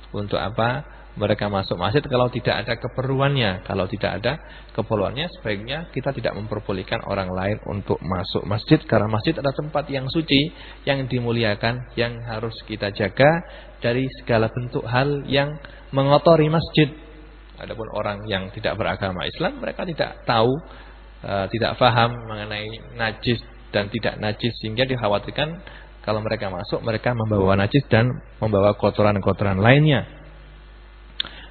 Untuk apa mereka masuk masjid kalau tidak ada keperluannya? Kalau tidak ada keperluannya sebaiknya kita tidak memperbolehkan orang lain untuk masuk masjid karena masjid adalah tempat yang suci, yang dimuliakan, yang harus kita jaga dari segala bentuk hal yang mengotori masjid. Adapun orang yang tidak beragama Islam mereka tidak tahu uh, tidak faham mengenai najis dan tidak najis sehingga dikhawatirkan Kalau mereka masuk, mereka membawa najis dan membawa kotoran-kotoran lainnya.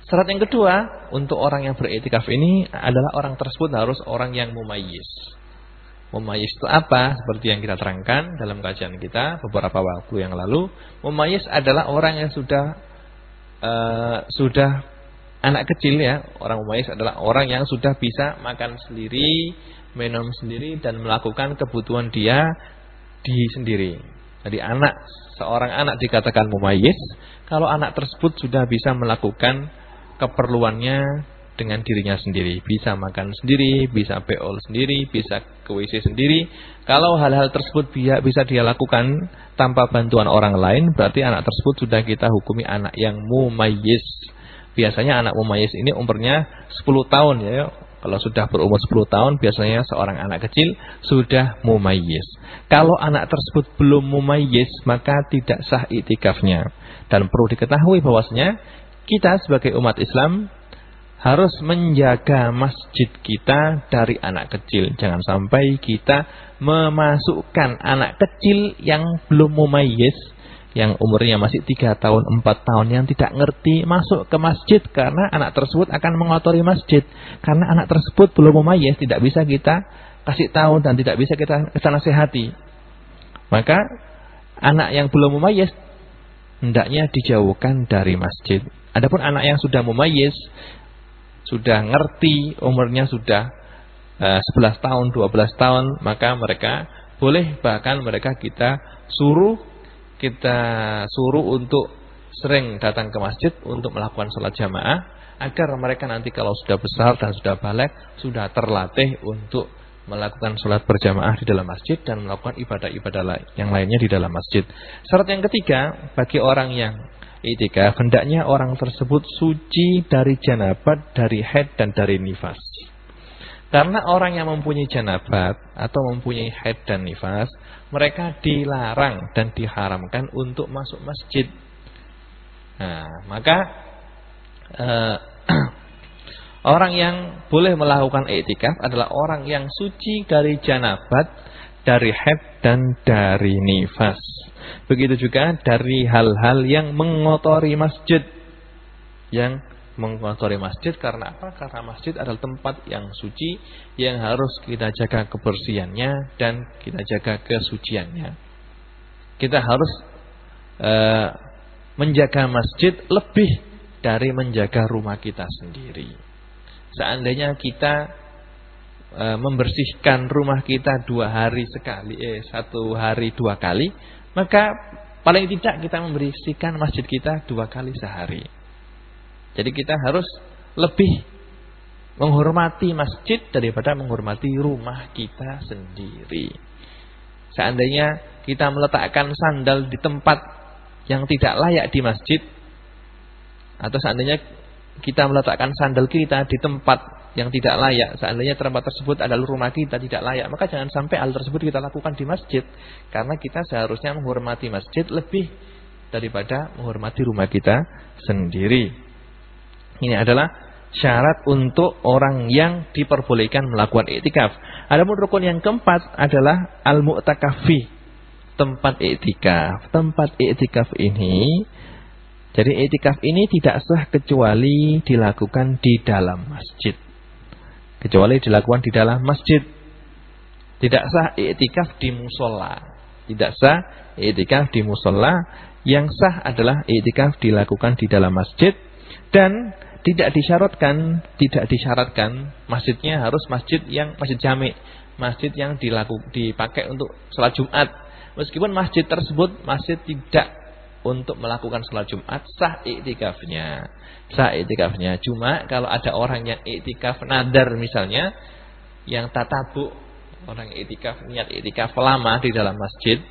Syarat yang kedua, untuk orang yang beriktikaf ini adalah orang tersebut harus orang yang mumayyiz. Mumayyiz itu apa? Seperti yang kita terangkan dalam kajian kita beberapa waktu yang lalu. Mumayyiz adalah orang yang sudah uh, sudah anak kecil ya. Orang mumayyiz adalah orang yang sudah bisa makan sendiri, minum sendiri dan melakukan kebutuhan dia di sendiri. Jadi anak seorang anak dikatakan mumayyiz kalau anak tersebut sudah bisa melakukan keperluannya dengan dirinya sendiri. Bisa makan sendiri, bisa beol sendiri, bisa ke WC sendiri. Kalau hal-hal tersebut bisa dia lakukan tanpa bantuan orang lain, berarti anak tersebut sudah kita hukumi anak yang mumayyiz. Biasanya anak mumayyiz ini umurnya 10 tahun ya. Kalau sudah berumur 10 tahun, biasanya seorang anak kecil sudah mumayyiz. Kalau anak tersebut belum mumayyiz, maka tidak sah itikafnya. Dan perlu diketahui bahwasanya kita sebagai umat Islam harus menjaga masjid kita dari anak kecil. Jangan sampai kita memasukkan anak kecil yang belum mumayyiz, yang umurnya masih 3 tahun, 4 tahun, yang tidak ngerti masuk ke masjid karena anak tersebut akan mengotori masjid. Karena anak tersebut belum mumayyiz, tidak bisa kita kasih tahu dan tidak bisa kita, kita nasihati. Maka anak yang belum mumayyiz hendaknya dijauhkan dari masjid. Adapun anak yang sudah mumayyiz, sudah ngerti, umurnya sudah uh, 11 tahun, 12 tahun, maka mereka boleh bahkan mereka kita suruh kita suruh untuk sering datang ke masjid untuk melakukan sholat jamaah agar mereka nanti kalau sudah besar dan sudah balik sudah terlatih untuk melakukan sholat berjamaah di dalam masjid dan melakukan ibadah-ibadah yang lainnya di dalam masjid. Syarat yang ketiga bagi orang yang itikaf hendaknya orang tersebut suci dari janabat, dari haid dan dari nifas. Karena orang yang mempunyai janabat atau mempunyai haid dan nifas, mereka dilarang dan diharamkan untuk masuk masjid. Nah, maka eh, (clears throat) orang yang boleh melakukan itikaf adalah orang yang suci dari janabat, dari haid dan dari nifas. Begitu juga dari hal-hal yang mengotori masjid. Yang mengotori masjid karena apa? Karena masjid adalah tempat yang suci yang harus kita jaga kebersihannya dan kita jaga kesuciannya. Kita harus uh, menjaga masjid lebih dari menjaga rumah kita sendiri. Seandainya kita e, membersihkan rumah kita dua hari sekali, eh satu hari dua kali, maka paling tidak kita membersihkan masjid kita dua kali sehari. Jadi kita harus lebih menghormati masjid daripada menghormati rumah kita sendiri. Seandainya kita meletakkan sandal di tempat yang tidak layak di masjid, atau seandainya kita meletakkan sandal kita di tempat yang tidak layak. Seandainya tempat tersebut adalah rumah kita tidak layak, maka jangan sampai hal tersebut kita lakukan di masjid. Karena kita seharusnya menghormati masjid lebih daripada menghormati rumah kita sendiri. Ini adalah syarat untuk orang yang diperbolehkan melakukan iktikaf. Adapun rukun yang keempat adalah al-mu'takafi. Tempat iktikaf. Tempat iktikaf ini jadi iktikaf ini tidak sah kecuali dilakukan di dalam masjid kecuali dilakukan di dalam masjid. Tidak sah i'tikaf di musola. Tidak sah i'tikaf di musola. Yang sah adalah i'tikaf dilakukan di dalam masjid dan tidak disyaratkan, tidak disyaratkan masjidnya harus masjid yang masjid jami, masjid yang dilaku, dipakai untuk sholat Jumat. Meskipun masjid tersebut masjid tidak untuk melakukan sholat Jumat sah iktikafnya. Sah iktikafnya. Cuma kalau ada orang yang iktikaf nadar misalnya yang tatabu orang iktikaf niat iktikaf lama di dalam masjid.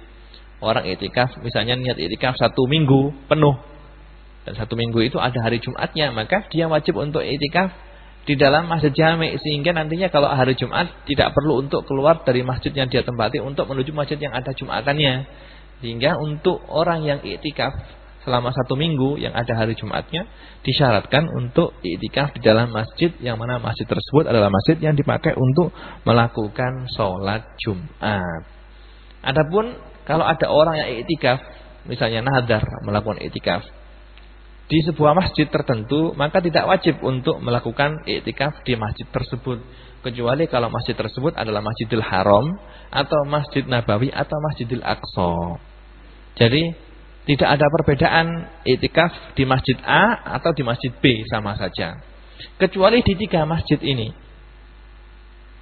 Orang iktikaf misalnya niat iktikaf satu minggu penuh. Dan satu minggu itu ada hari Jumatnya, maka dia wajib untuk iktikaf di dalam masjid jami sehingga nantinya kalau hari Jumat tidak perlu untuk keluar dari masjid yang dia tempati untuk menuju masjid yang ada Jumatannya. Sehingga untuk orang yang iktikaf selama satu minggu yang ada hari Jumatnya disyaratkan untuk iktikaf di dalam masjid yang mana masjid tersebut adalah masjid yang dipakai untuk melakukan sholat Jumat. Adapun kalau ada orang yang iktikaf, misalnya nadar melakukan iktikaf di sebuah masjid tertentu, maka tidak wajib untuk melakukan iktikaf di masjid tersebut. Kecuali kalau masjid tersebut adalah Masjidil Haram atau Masjid Nabawi atau Masjidil Aqsa. Jadi tidak ada perbedaan iktikaf di masjid A atau di masjid B sama saja. Kecuali di tiga masjid ini.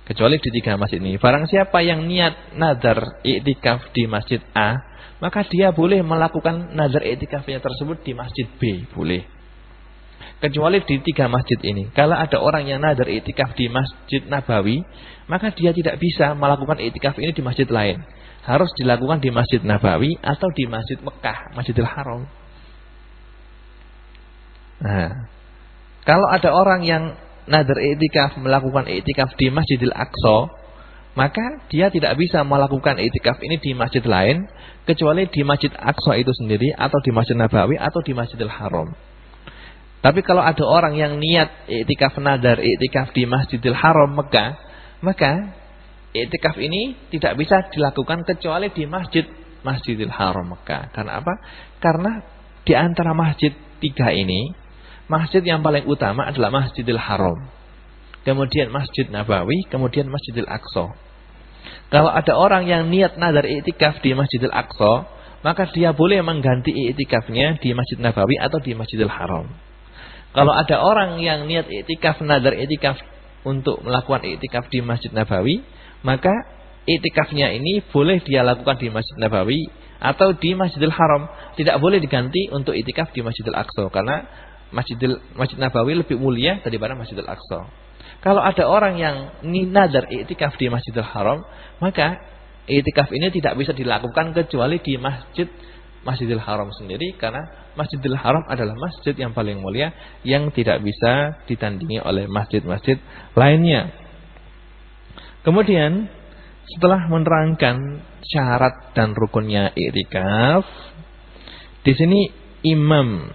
Kecuali di tiga masjid ini. Barang siapa yang niat nadar iktikaf di masjid A, maka dia boleh melakukan nazar iktikafnya tersebut di masjid B, boleh. Kecuali di tiga masjid ini. Kalau ada orang yang nazar iktikaf di Masjid Nabawi, maka dia tidak bisa melakukan iktikaf ini di masjid lain. Harus dilakukan di Masjid Nabawi atau di Masjid Mekah, Masjidil Haram. Nah, kalau ada orang yang nazar iktikaf melakukan iktikaf di Masjidil Aqsa, maka dia tidak bisa melakukan itikaf ini di masjid lain kecuali di Masjid Aqsa itu sendiri atau di Masjid Nabawi atau di Masjidil Haram. Tapi kalau ada orang yang niat itikaf nadar, itikaf di Masjidil Haram Mekah, maka itikaf ini tidak bisa dilakukan kecuali di Masjid Masjidil Haram Mekah. Karena apa? Karena di antara masjid tiga ini, masjid yang paling utama adalah Masjidil Haram. Kemudian Masjid Nabawi, kemudian Masjidil Aqsa. Kalau ada orang yang niat nadar i'tikaf di Masjidil Aqsa, maka dia boleh mengganti i'tikafnya di Masjid Nabawi atau di Masjidil Haram. Kalau ada orang yang niat i'tikaf nadar i'tikaf untuk melakukan i'tikaf di Masjid Nabawi, maka i'tikafnya ini boleh dia lakukan di Masjid Nabawi atau di Masjidil Haram. Tidak boleh diganti untuk i'tikaf di Masjidil Aqsa karena Masjidil Masjid Nabawi lebih mulia daripada Masjidil Aqsa. Kalau ada orang yang nadar iktikaf di Masjidil Haram, maka iktikaf ini tidak bisa dilakukan kecuali di masjid Masjidil Haram sendiri karena Masjidil Haram adalah masjid yang paling mulia yang tidak bisa ditandingi oleh masjid-masjid lainnya. Kemudian setelah menerangkan syarat dan rukunnya iktikaf, di sini Imam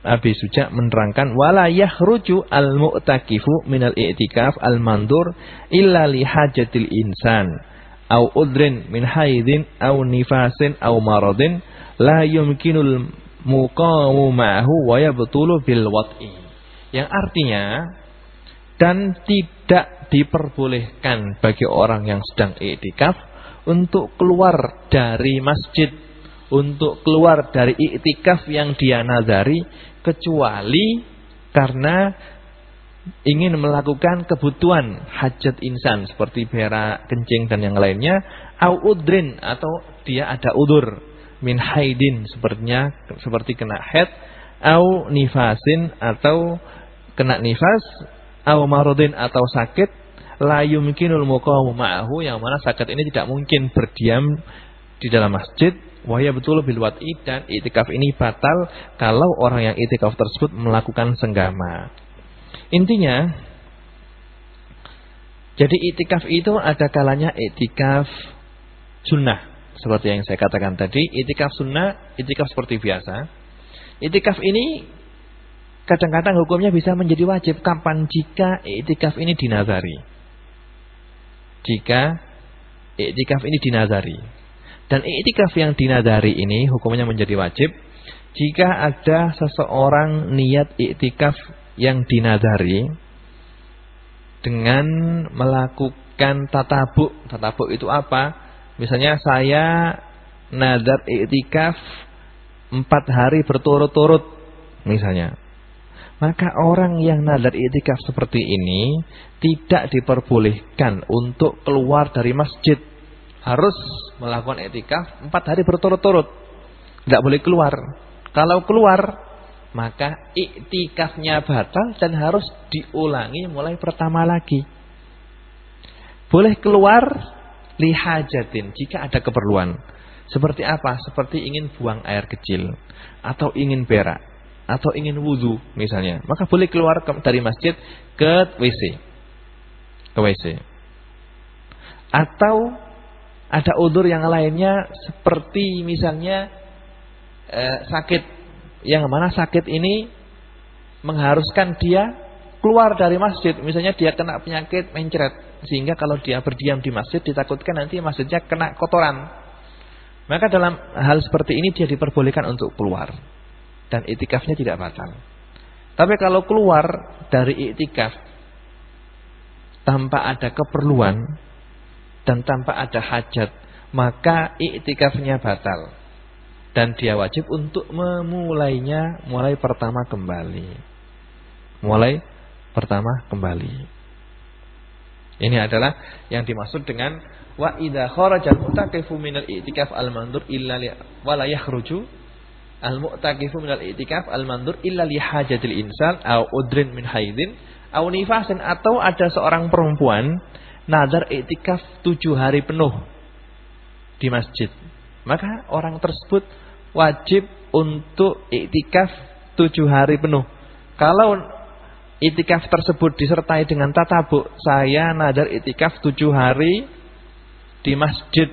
Abi Suja menerangkan wala yakhruju al-mu'takifu minal i'tikaf al-mandur illa li insan au udrin min haidin au nifasin au maradin la yumkinul muqamu ma'ahu wa yabtulu. Yang artinya dan tidak diperbolehkan bagi orang yang sedang i'tikaf untuk keluar dari masjid untuk keluar dari iktikaf yang dia nazari kecuali karena ingin melakukan kebutuhan hajat insan seperti berak, kencing dan yang lainnya au udrin atau dia ada udur min haidin sepertinya seperti kena haid au nifasin atau kena nifas au marodin atau sakit la yumkinul muqawamu ma'ahu yang mana sakit ini tidak mungkin berdiam di dalam masjid Wahya betul bil wat'i dan itikaf ini batal kalau orang yang itikaf tersebut melakukan senggama. Intinya, jadi itikaf itu ada kalanya itikaf sunnah. Seperti yang saya katakan tadi, itikaf sunnah, itikaf seperti biasa. Itikaf ini kadang-kadang hukumnya bisa menjadi wajib kapan jika itikaf ini dinazari. Jika itikaf ini dinazari. Dan iktikaf yang dinadari ini hukumnya menjadi wajib jika ada seseorang niat iktikaf yang dinadari dengan melakukan tatabuk. Tatabuk itu apa? Misalnya saya nadar iktikaf empat hari berturut-turut misalnya. Maka orang yang nadar iktikaf seperti ini tidak diperbolehkan untuk keluar dari masjid harus melakukan etikaf empat hari berturut-turut. Tidak boleh keluar. Kalau keluar, maka iktikafnya batal dan harus diulangi mulai pertama lagi. Boleh keluar lihajatin jika ada keperluan. Seperti apa? Seperti ingin buang air kecil atau ingin berak atau ingin wudhu misalnya. Maka boleh keluar dari masjid ke WC. Ke WC. Atau ada udur yang lainnya seperti misalnya eh, sakit yang mana sakit ini mengharuskan dia keluar dari masjid. Misalnya dia kena penyakit mencret sehingga kalau dia berdiam di masjid ditakutkan nanti masjidnya kena kotoran. Maka dalam hal seperti ini dia diperbolehkan untuk keluar. Dan itikafnya tidak batal. Tapi kalau keluar dari itikaf tanpa ada keperluan dan tanpa ada hajat, maka iktikafnya batal. Dan dia wajib untuk memulainya mulai pertama kembali. Mulai pertama kembali. Ini adalah yang dimaksud dengan wa idza kharajal mu'takifu minal i'tikaf al-mandur illa li wa la yakhruju al-mu'takifu minal i'tikaf al-mandur illa li hajatil insan au udrin min haidin au nifasin atau ada seorang perempuan nazar i'tikaf tujuh hari penuh di masjid. Maka orang tersebut wajib untuk iktikaf tujuh hari penuh. Kalau iktikaf tersebut disertai dengan tatabuk, saya nadar iktikaf tujuh hari di masjid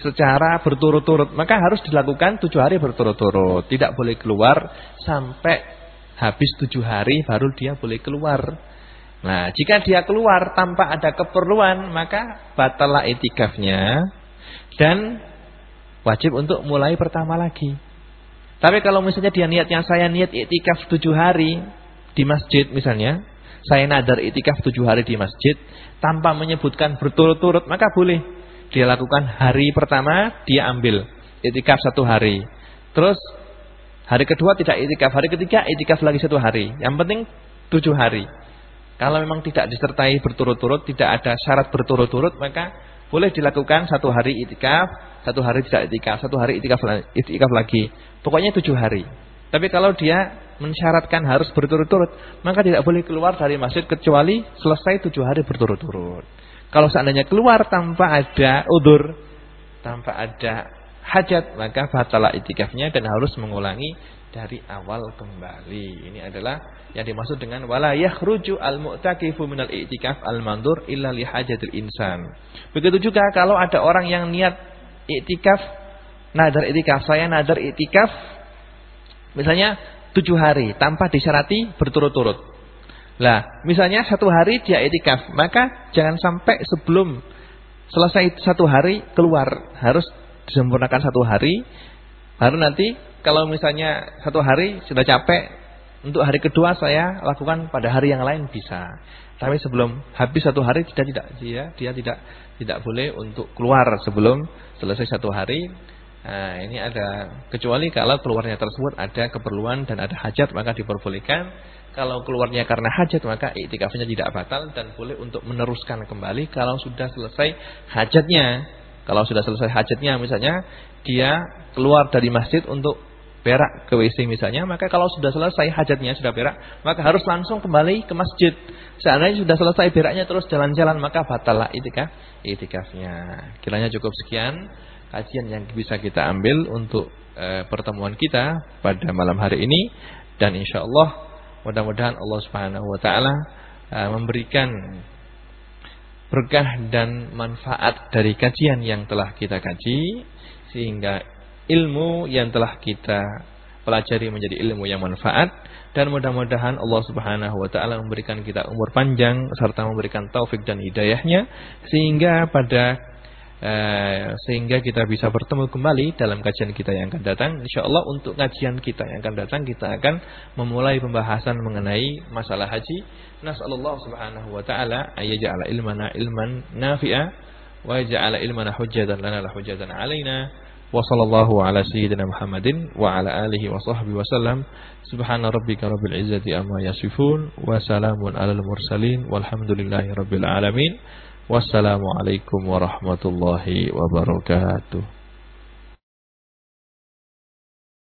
secara berturut-turut. Maka harus dilakukan tujuh hari berturut-turut. Tidak boleh keluar sampai habis tujuh hari baru dia boleh keluar. Nah, jika dia keluar tanpa ada keperluan, maka batalah itikafnya dan wajib untuk mulai pertama lagi. Tapi kalau misalnya dia niatnya saya niat itikaf tujuh hari di masjid misalnya, saya nadar itikaf tujuh hari di masjid tanpa menyebutkan berturut-turut, maka boleh dia lakukan hari pertama dia ambil itikaf satu hari. Terus hari kedua tidak itikaf, hari ketiga itikaf lagi satu hari. Yang penting tujuh hari. Kalau memang tidak disertai berturut-turut, tidak ada syarat berturut-turut, maka boleh dilakukan satu hari itikaf, satu hari tidak itikaf, satu hari itikaf, itikaf lagi. Pokoknya tujuh hari. Tapi kalau dia mensyaratkan harus berturut-turut, maka tidak boleh keluar dari masjid kecuali selesai tujuh hari berturut-turut. Kalau seandainya keluar tanpa ada udur, tanpa ada hajat, maka batalah itikafnya dan harus mengulangi dari awal kembali. Ini adalah yang dimaksud dengan wala yakhruju al-mu'takifu minal i'tikaf al-mandur illa li hajatil insan. Begitu juga kalau ada orang yang niat i'tikaf, nadar i'tikaf, saya nadar i'tikaf misalnya tujuh hari tanpa disyarati berturut-turut. Lah, misalnya satu hari dia i'tikaf, maka jangan sampai sebelum selesai satu hari keluar, harus disempurnakan satu hari baru nanti kalau misalnya satu hari sudah capek untuk hari kedua saya lakukan pada hari yang lain bisa. Tapi sebelum habis satu hari tidak tidak dia dia tidak tidak boleh untuk keluar sebelum selesai satu hari. Nah, ini ada kecuali kalau keluarnya tersebut ada keperluan dan ada hajat maka diperbolehkan. Kalau keluarnya karena hajat maka iktikafnya tidak batal dan boleh untuk meneruskan kembali kalau sudah selesai hajatnya. Kalau sudah selesai hajatnya misalnya dia keluar dari masjid untuk berak ke WC misalnya, maka kalau sudah selesai hajatnya sudah berak, maka harus langsung kembali ke masjid. Seandainya sudah selesai beraknya terus jalan-jalan, maka batalah itikaf itikafnya. Kiranya cukup sekian kajian yang bisa kita ambil untuk e, pertemuan kita pada malam hari ini dan insya Allah mudah-mudahan Allah Subhanahu wa taala e, memberikan berkah dan manfaat dari kajian yang telah kita kaji sehingga ilmu yang telah kita pelajari menjadi ilmu yang manfaat dan mudah-mudahan Allah Subhanahu wa taala memberikan kita umur panjang serta memberikan taufik dan hidayahnya sehingga pada eh, sehingga kita bisa bertemu kembali dalam kajian kita yang akan datang. Insyaallah untuk kajian kita yang akan datang kita akan memulai pembahasan mengenai masalah haji. Nasallallahu subhanahu wa taala ayyaj'ala ilmana ilman nafi'a wa yaj'ala ilmana hujjatan lana la hujjatan alaina wa sallallahu ala sayyidina Muhammadin wa ala alihi wa sahbihi wa sallam. Subhana rabbika rabbil izzati amma yasifun wa salamun alal mursalin walhamdulillahi rabbil alamin. Wassalamu alaikum warahmatullahi wabarakatuh